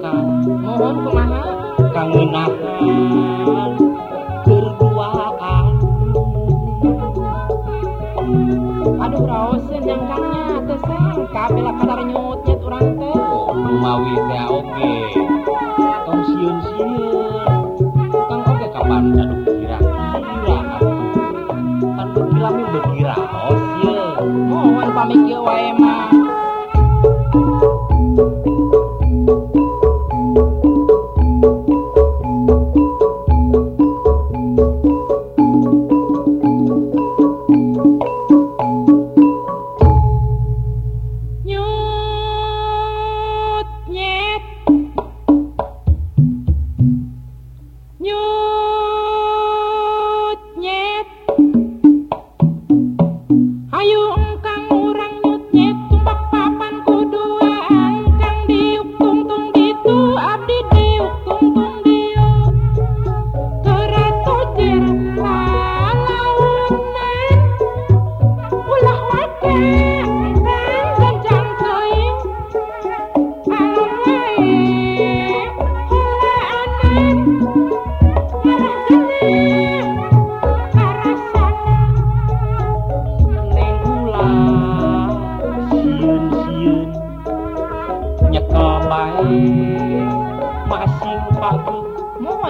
kang mohon kumaha kang menahan berduaan aduh raosin yang kangnya tersangka bela kadar nyut nyut orang teh mawi teh oke tong siun siun kang oke kapan aduh kira kira kan kira mi berkira ya. oh sih mohon kan pamit wae mah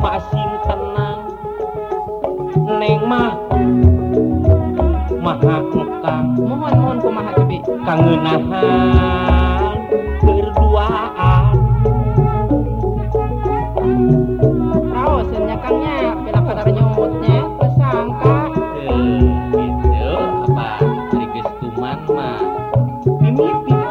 pas tenang Nemahmahku kang mon-hon rumah kang berduaan Ra senyakannya pada nyebutnya tersangka apama Mimipi